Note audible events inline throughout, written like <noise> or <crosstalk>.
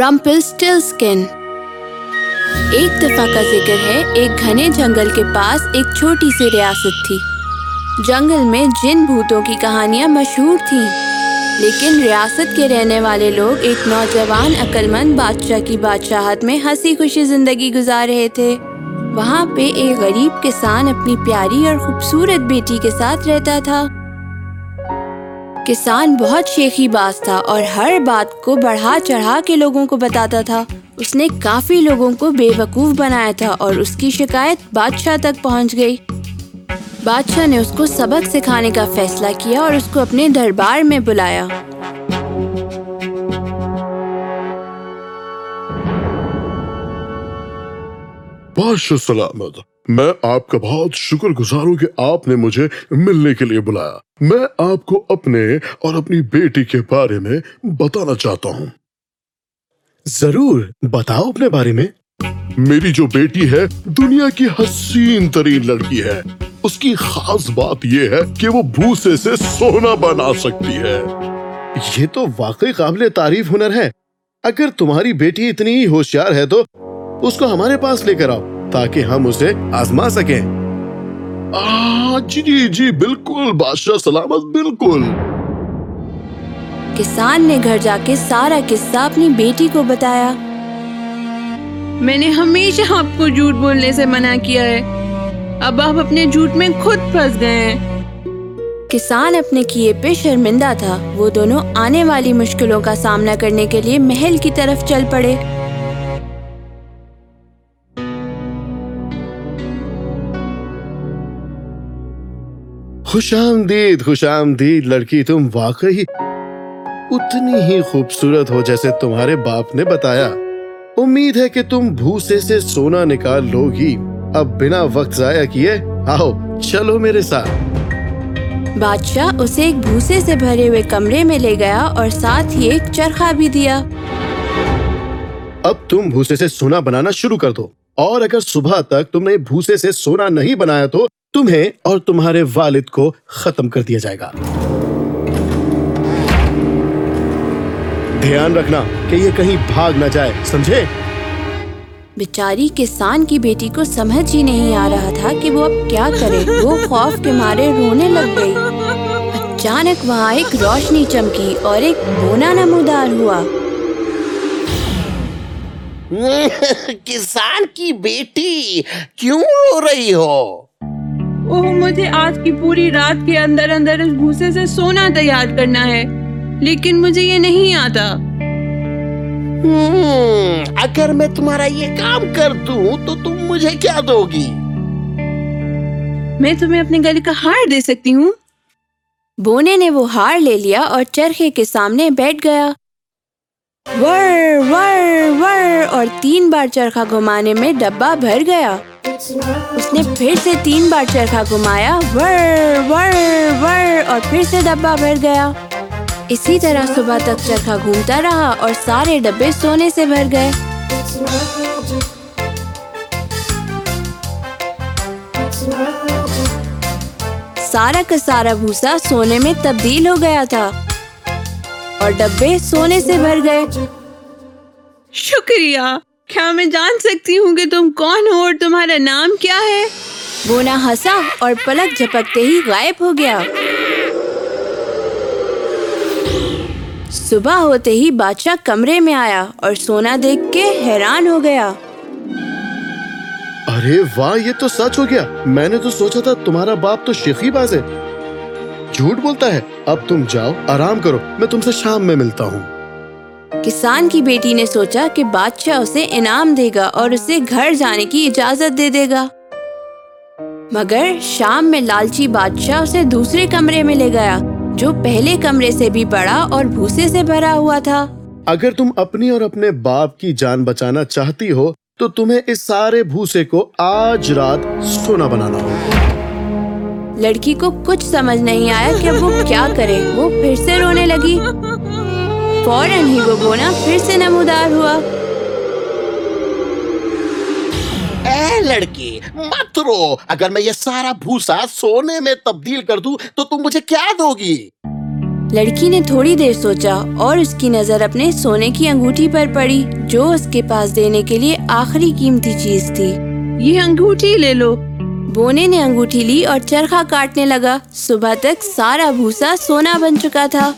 رمپل اسٹلسکن ایک دفعہ کا ذکر ہے، ایک گھنے جنگل کے پاس ایک چھوٹی سی ریاست تھی۔ جنگل میں جن بھوتوں کی کہانیاں مشہور تھیں، لیکن ریاست کے رہنے والے لوگ ایک نوجوان عقل مند بادشاہ کی بادشاہت میں ہنسی خوشی زندگی گزار رہے تھے۔ وہاں پہ ایک غریب کسان اپنی پیاری اور خوبصورت بیٹی کے ساتھ رہتا تھا۔ کسان بہت شیخی باز تھا اور ہر بات کو بڑھا چڑھا کے لوگوں کو بتاتا تھا۔ اس نے کافی لوگوں کو بے وقوف بنایا تھا اور اس کی شکایت بادشاہ تک پہنچ گئی۔ بادشاہ نے اس کو سبق سکھانے کا فیصلہ کیا اور اس کو اپنے دربار میں بلایا۔ بادشاہ سلامت میں آپ کا بہت شکر گزار ہوں کہ آپ نے مجھے ملنے کے لیے بلایا۔ میں آپ کو اپنے اور اپنی بیٹی کے بارے میں بتانا چاہتا ہوں۔ ضرور بتاؤ اپنے بارے میں۔ میری جو بیٹی ہے دنیا کی حسین ترین لڑکی ہے۔ اس کی خاص بات یہ ہے کہ وہ بھوسے سے سونا بنا سکتی ہے۔ یہ تو واقعی قابل تعریف ہنر ہے۔ اگر تمہاری بیٹی اتنی ہی ہوشیار ہے تو اس کو ہمارے پاس لے کر آؤ۔ تاکہ ہم اسے آزما سکیں۔ آہ، جی جی بالکل بادشاہ سلامت بالکل۔ کسان نے گھر جا کے سارا قصہ اپنی بیٹی کو بتایا۔ میں نے ہمیشہ آپ کو جھوٹ بولنے سے منع کیا ہے۔ اب آپ اپنے جھوٹ میں خود پھنس گئے ہیں۔ کسان اپنے کیے پہ شرمندہ تھا۔ وہ دونوں آنے والی مشکلوں کا سامنا کرنے کے لیے محل کی طرف چل پڑے۔ خوش آمدید خوش آمدید لڑکی تم واقعی اتنی ہی خوبصورت ہو جیسے تمہارے باپ نے بتایا۔ امید ہے کہ تم بھوسے سے سونا نکال لو گی اب بنا وقت ضائع کیے آؤ چلو میرے ساتھ۔ بادشاہ اسے ایک بھوسے سے بھرے ہوئے کمرے میں لے گیا اور ساتھ ہی ایک چرخا بھی دیا۔ اب تم بھوسے سے سونا بنانا شروع کر دو۔ اور اگر صبح تک تم نے بھوسے سے سونا نہیں بنایا تو تمہیں اور تمہارے والد کو ختم کر دیا جائے گا۔ دھیان رکھنا کہ یہ کہیں بھاگ نہ جائے سمجھے؟ بیچاری کسان کی بیٹی کو سمجھ ہی نہیں آ رہا تھا کہ وہ اب کیا کرے۔ وہ خوف کے مارے رونے لگ گئی۔ اچانک وہاں ایک روشنی چمکی اور ایک بونا نمودار ہوا۔ <laughs> کسان کی بیٹی کیوں رو رہی ہو؟ اوہ مجھے آج کی پوری رات کے اندر اندر اس بھوسے سے سونا تیار کرنا ہے لیکن مجھے یہ نہیں آتا۔ اگر میں تمہارا یہ کام کر دوں تو تم مجھے کیا دو گی میں تمہیں اپنے گلے کا ہار دے سکتی ہوں۔ بونے نے وہ ہار لے لیا اور چرخے کے سامنے بیٹھ گیا۔ ور ور ور اور تین بار چرخا گھمانے میں ڈبہ بھر گیا۔ اس نے پھر سے تین بار چرخا گھمایا۔ ور ور ور اور پھر سے ڈبہ بھر گیا۔ اسی طرح صبح تک چرخا گھومتا رہا اور سارے ڈبے سونے سے بھر گئے۔ سارا کا سارا بھوسا سونے میں تبدیل ہو گیا تھا۔ اور ڈبے سونے سے بھر گئے۔ شکریہ۔ کیا میں جان سکتی ہوں کہ تم کون ہو اور تمہارا نام کیا ہے؟ بونا ہنسا اور پلک جھپکتے ہی غائب ہو گیا۔ صبح ہوتے ہی بادشاہ کمرے میں آیا اور سونا دیکھ کے حیران ہو گیا۔ ارے واہ یہ تو سچ ہو گیا۔ میں نے تو سوچا تھا تمہارا باپ تو شیخی باز ہے۔ جھوٹ بولتا ہے؟ اب تم جاؤ آرام کرو میں تم سے شام میں ملتا ہوں۔ کسان کی بیٹی نے سوچا کہ بادشاہ اسے انعام دے گا اور اسے گھر جانے کی اجازت دے دے گا۔ مگر شام میں لالچی بادشاہ اسے دوسرے کمرے میں لے گیا جو پہلے کمرے سے بھی بڑا اور بھوسے سے بھرا ہوا تھا۔ اگر تم اپنی اور اپنے باپ کی جان بچانا چاہتی ہو تو تمہیں اس سارے بھوسے کو آج رات سونا بنانا۔ ہوگا لڑکی کو کچھ سمجھ نہیں آیا کہ وہ کیا کرے۔ وہ پھر سے رونے لگی۔ فوراً ہی وہ بونا پھر سے نمودار ہوا۔ اے لڑکی مت رو۔ اگر میں یہ سارا بھوسا سونے میں تبدیل کر دوں تو تم مجھے کیا دو گی؟ لڑکی نے تھوڑی دیر سوچا اور اس کی نظر اپنے سونے کی انگوٹھی پر پڑی جو اس کے پاس دینے کے لیے آخری قیمتی چیز تھی۔ یہ انگوٹھی لے لو۔ بونے نے انگوٹھی لی اور چرخا کاٹنے لگا۔ صبح تک سارا بھوسا سونا بن چکا تھا۔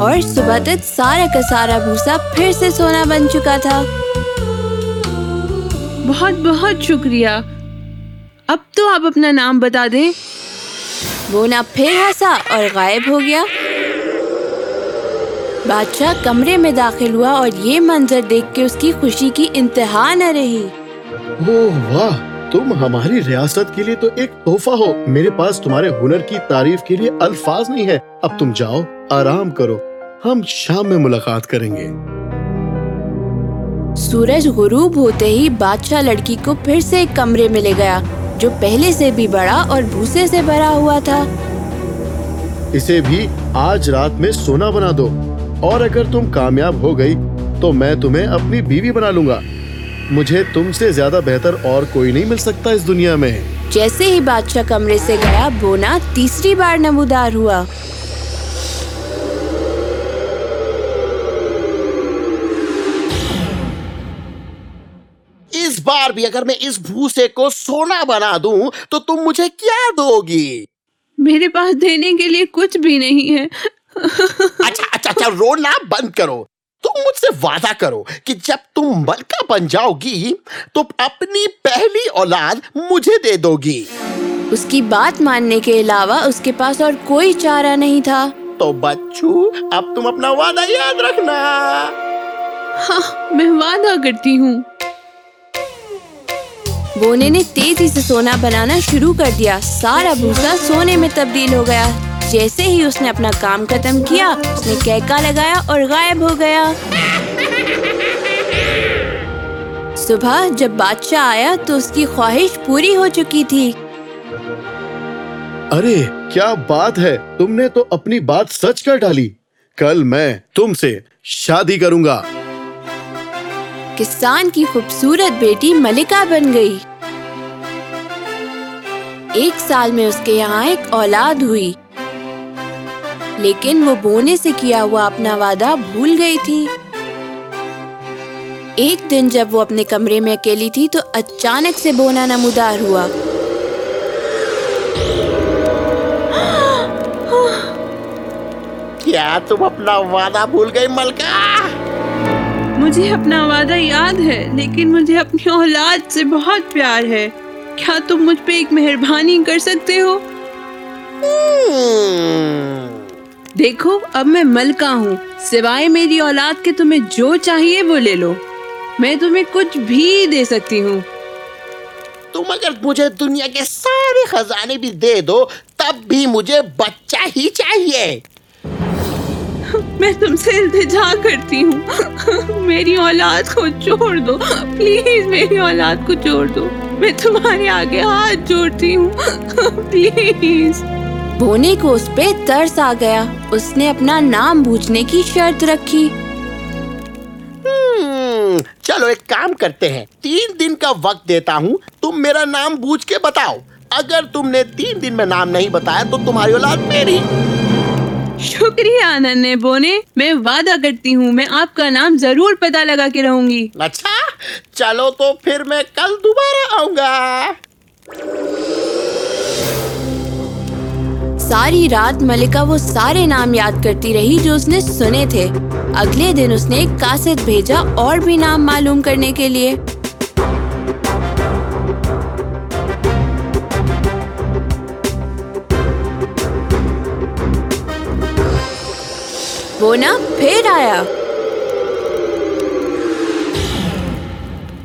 اور صبح تک سارا کا سارا بھوسا پھر سے سونا بن چکا تھا۔ بہت بہت شکریہ۔ اب تو آپ اپنا نام بتا دیں۔ بونا پھر ہنسا اور غائب ہو گیا۔ بادشاہ کمرے میں داخل ہوا اور یہ منظر دیکھ کے اس کی خوشی کی انتہا نہ رہی۔ اوہ واہ تم ہماری ریاست کے لیے تو ایک تحفہ ہو۔ میرے پاس تمہارے ہنر کی تعریف کے لیے الفاظ نہیں ہے اب تم جاؤ آرام کرو۔ ہم شام میں ملاقات کریں گے۔ سورج غروب ہوتے ہی بادشاہ لڑکی کو پھر سے ایک کمرے میں لے گیا جو پہلے سے بھی بڑا اور بھوسے سے بھرا ہوا تھا۔ اسے بھی آج رات میں سونا بنا دو۔ اور اگر تم کامیاب ہو گئی تو میں تمہیں اپنی بیوی بنا لوں گا۔ مجھے تم سے زیادہ بہتر اور کوئی نہیں مل سکتا اس دنیا میں۔ جیسے ہی بادشاہ کمرے سے گیا بونا تیسری بار نمودار ہوا۔ اس بار بھی اگر میں اس بھوسے کو سونا بنا دوں تو تم مجھے کیا دو گی؟ میرے پاس دینے کے لیے کچھ بھی نہیں ہے۔ اچھا اچھا اچھا رونا بند کرو۔ تم مجھ سے وعدہ کرو کہ جب تم ملکہ بن جاؤ گی تو اپنی پہلی اولاد مجھے دے دو گی اس کی بات ماننے کے علاوہ اس کے پاس اور کوئی چارہ نہیں تھا۔ تو بچو اب تم اپنا وعدہ یاد رکھنا۔ ہاں میں وعدہ کرتی ہوں۔ بونے نے تیزی سے سونا بنانا شروع کر دیا۔ سارا بھوسا سونے میں تبدیل ہو گیا۔ جیسے ہی اس نے اپنا کام ختم کیا اس نے کہکا لگایا اور غائب ہو گیا۔ صبح جب بادشاہ آیا تو اس کی خواہش پوری ہو چکی تھی۔ ارے کیا بات ہے؟ تم نے تو اپنی بات سچ کر ڈالی۔ کل میں تم سے شادی کروں گا۔ کسان کی خوبصورت بیٹی ملکہ بن گئی۔ ایک سال میں اس کے یہاں ایک اولاد ہوئی۔ لیکن وہ بونے سے کیا ہوا اپنا وعدہ بھول گئی تھی۔ ایک دن جب وہ اپنے کمرے میں اکیلی تھی تو اچانک سے بونا نمودار ہوا۔ کیا تم اپنا وعدہ بھول گئی ملکہ؟ مجھے اپنا وعدہ یاد ہے لیکن مجھے اپنی اولاد سے بہت پیار ہے۔ کیا تم مجھ پہ ایک مہربانی کر سکتے ہو؟ دیکھو اب میں ملکہ ہوں۔ سوائے میری اولاد کے تمہیں جو چاہیے وہ لے لو۔ میں تمہیں کچھ بھی دے سکتی ہوں۔ تم اگر مجھے دنیا کے سارے خزانے بھی دے دو تب بھی مجھے بچہ ہی چاہیے۔ میں تم سے التجا کرتی ہوں۔ میری اولاد کو چھوڑ دو۔ پلیز میری اولاد کو چھوڑ دو۔ میں تمہارے آگے ہاتھ جوڑتی ہوں۔ پلیز۔ بونے کو اس پہ ترس آ گیا۔ اس نے اپنا نام پوچھنے کی شرط رکھی۔ چلو ایک کام کرتے ہیں۔ تین دن کا وقت دیتا ہوں۔ تم میرا نام بوجھ کے بتاؤ۔ اگر تم نے تین دن میں نام نہیں بتایا تو تمہاری اولاد میری۔ شکریہ آنند بونے میں وعدہ کرتی ہوں میں آپ کا نام ضرور پتہ لگا کے رہوں گی۔ اچھا چلو تو پھر میں کل دوبارہ آؤں گا۔ ساری رات ملکہ وہ سارے نام یاد کرتی رہی جو اس نے سنے تھے۔ اگلے دن اس نے ایک بھیجا اور بھی نام معلوم کرنے کے لیے۔ وہ نا پھر آیا۔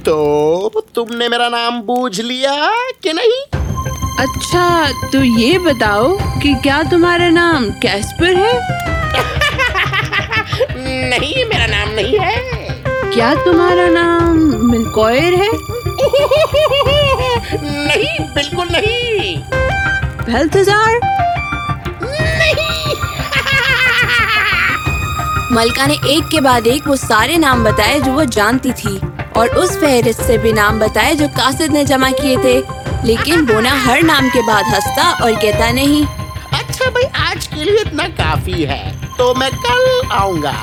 تو تم نے میرا نام بوجھ لیا کہ نہیں؟ اچھا تو یہ بتاؤ کہ کیا تمہارا نام کیسپر ہے؟ <laughs> نہیں میرا نام نہیں ہے۔ کیا تمہارا نام ملکوئر ہے؟ <laughs> نہیں بالکل نہیں۔ بلتزار؟ <laughs> ملکہ نے ایک کے بعد ایک وہ سارے نام بتائے جو وہ جانتی تھی اور اس فہرست سے بھی نام بتائے جو قاصد نے جمع کیے تھے۔ لیکن بونا ہر نام کے بعد ہنستا اور کہتا نہیں۔ اچھا بھائی آج کے لیے اتنا کافی ہے تو میں کل آؤں گا۔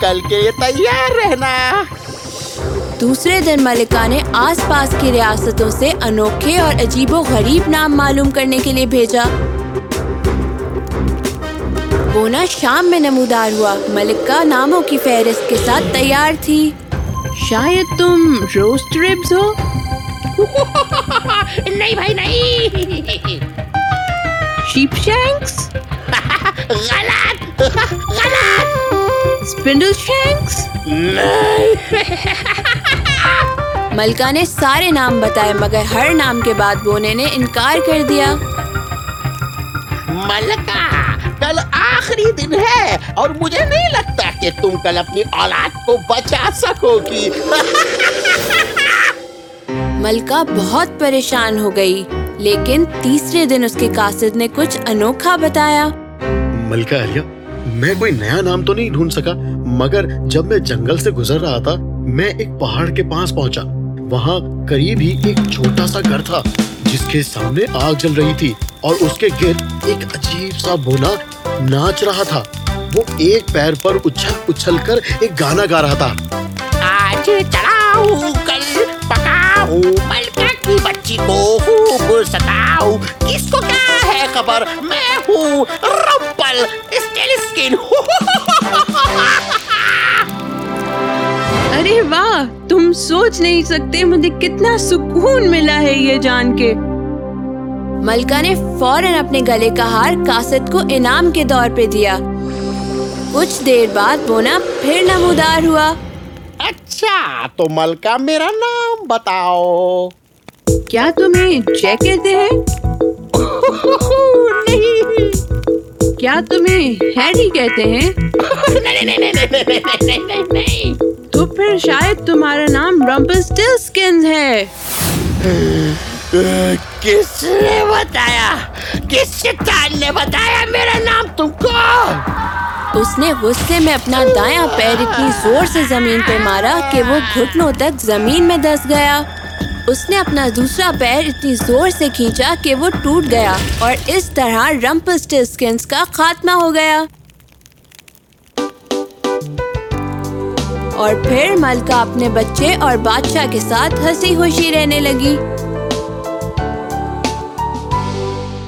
کل کے لیے تیار رہنا۔ دوسرے دن ملکہ نے آس پاس کی ریاستوں سے انوکھے اور عجیب و غریب نام معلوم کرنے کے لیے بھیجا۔ بونا شام میں نمودار ہوا۔ ملکہ ناموں کی فہرست کے ساتھ تیار تھی۔ شاید تم روسٹ ریبز ہو؟ نہیں بھائی نہیں شیپ شینکس غلط غلط اسپنڈل شینکس ملکہ نے سارے نام بتائے مگر ہر نام کے بعد بونے نے انکار کر دیا ملکہ کل آخری دن ہے اور مجھے نہیں لگتا کہ تم کل اپنی اولاد کو بچا سکو گی ملکہ بہت پریشان ہو گئی لیکن تیسرے دن اس کے قاصد نے کچھ انوکھا بتایا۔ ملکہ اہلیہ میں کوئی نیا نام تو نہیں ڈھونڈ سکا مگر جب میں جنگل سے گزر رہا تھا میں ایک پہاڑ کے پاس پہنچا۔ وہاں قریب ہی ایک چھوٹا سا گھر تھا جس کے سامنے آگ جل رہی تھی اور اس کے گرد ایک عجیب سا بونا ناچ رہا تھا۔ وہ ایک پیر پر اچھل اچھل کر ایک گانا گا رہا تھا۔ پکاؤ ملکہ کی بچی کو خوب ستاؤ کس کو کیا ہے خبر؟ میں ہوں۔ رمپل اسکن۔ ارے واہ تم سوچ نہیں سکتے مجھے کتنا سکون ملا ہے یہ جان کے۔ ملکہ نے فوراً اپنے گلے کا ہار قاصد کو انعام کے طور پہ دیا۔ کچھ دیر بعد بونا پھر نمودار ہوا۔ اچھا تو ملکہ میرا نام بتاؤ۔ کیا تمہیں جے کہتے ہیں؟ نہیں۔ کیا تمہیں ہیری کہتے ہیں؟ تو پھر شاید تمہارا نام رمپل اسٹل اسکن ہے۔ کس نے بتایا؟ کس شیطان نے بتایا میرا نام تم کو؟ اس نے غصے میں اپنا دایاں پیر اتنی زور سے زمین پہ مارا کہ وہ گھٹنوں تک زمین میں دس گیا۔ اس نے اپنا دوسرا پیر اتنی زور سے کھینچا کہ وہ ٹوٹ گیا اور اس طرح رمپسٹنس کا خاتمہ ہو گیا۔ اور پھر ملکہ اپنے بچے اور بادشاہ کے ساتھ ہنسی خوشی رہنے لگی۔